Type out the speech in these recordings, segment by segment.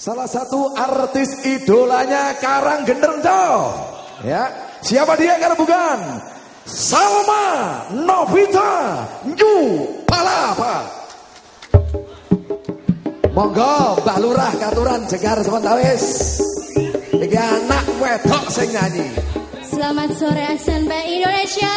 Salah satu artis idolanya Karang Genderjo. Ya, siapa dia karena bukan? Salma Novita New Palapa. Monggo Mbah Lurah katuran jegar sementawis. Iki anak wedok sing nyanyi. Selamat sore SNB Indonesia.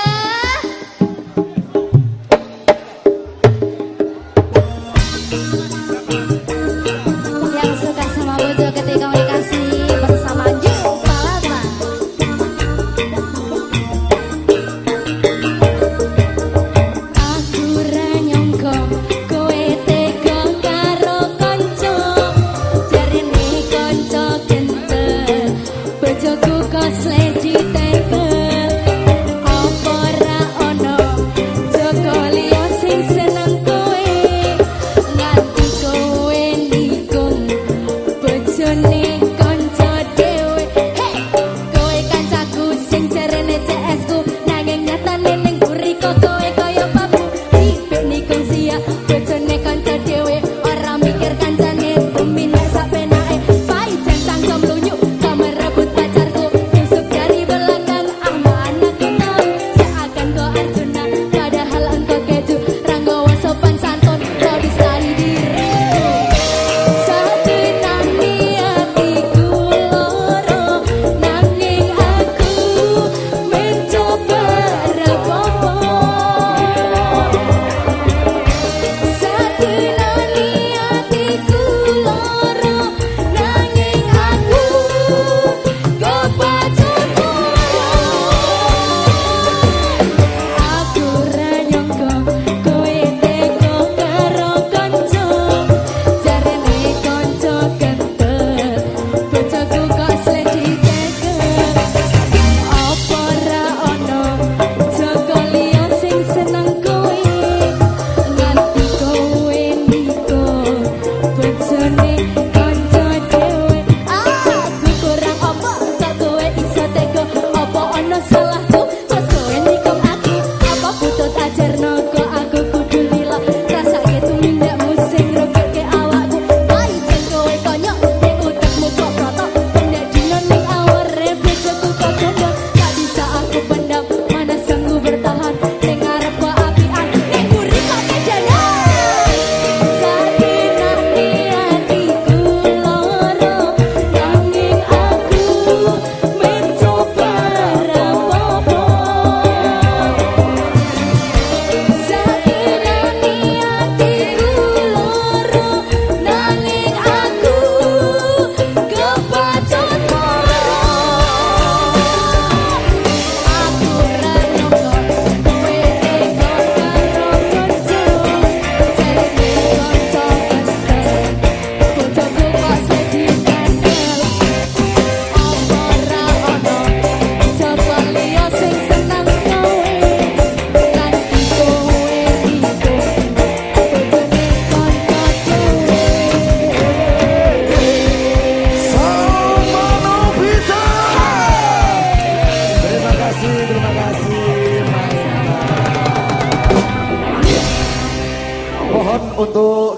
jodoh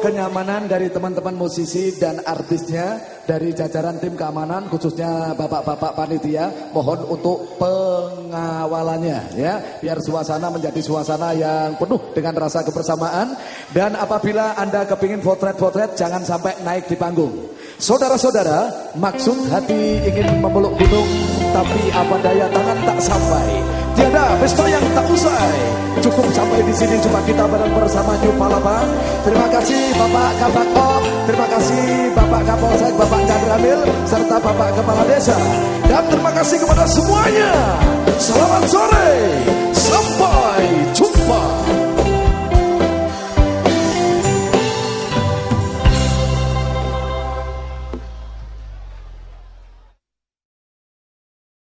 kenyamanan dari teman-teman musisi dan artisnya dari jajaran tim keamanan khususnya bapak-bapak panitia mohon untuk pengawalannya ya biar suasana menjadi suasana yang penuh dengan rasa kebersamaan dan apabila Anda kepingin potret-potret jangan sampai naik di panggung. Saudara-saudara, maksud hati ingin memeluk gunung tapi apa daya tangan tak sampai. Tiada pesta yang tak usai. Cukup sampai di sini cuma kita bareng bersama New Palapa. Terima kasih Bapak Kabak Op, terima kasih Bapak Kapolsek, Bapak Kadramil, serta Bapak Kepala Desa. Dan terima kasih kepada semuanya. Selamat sore, sampai jumpa.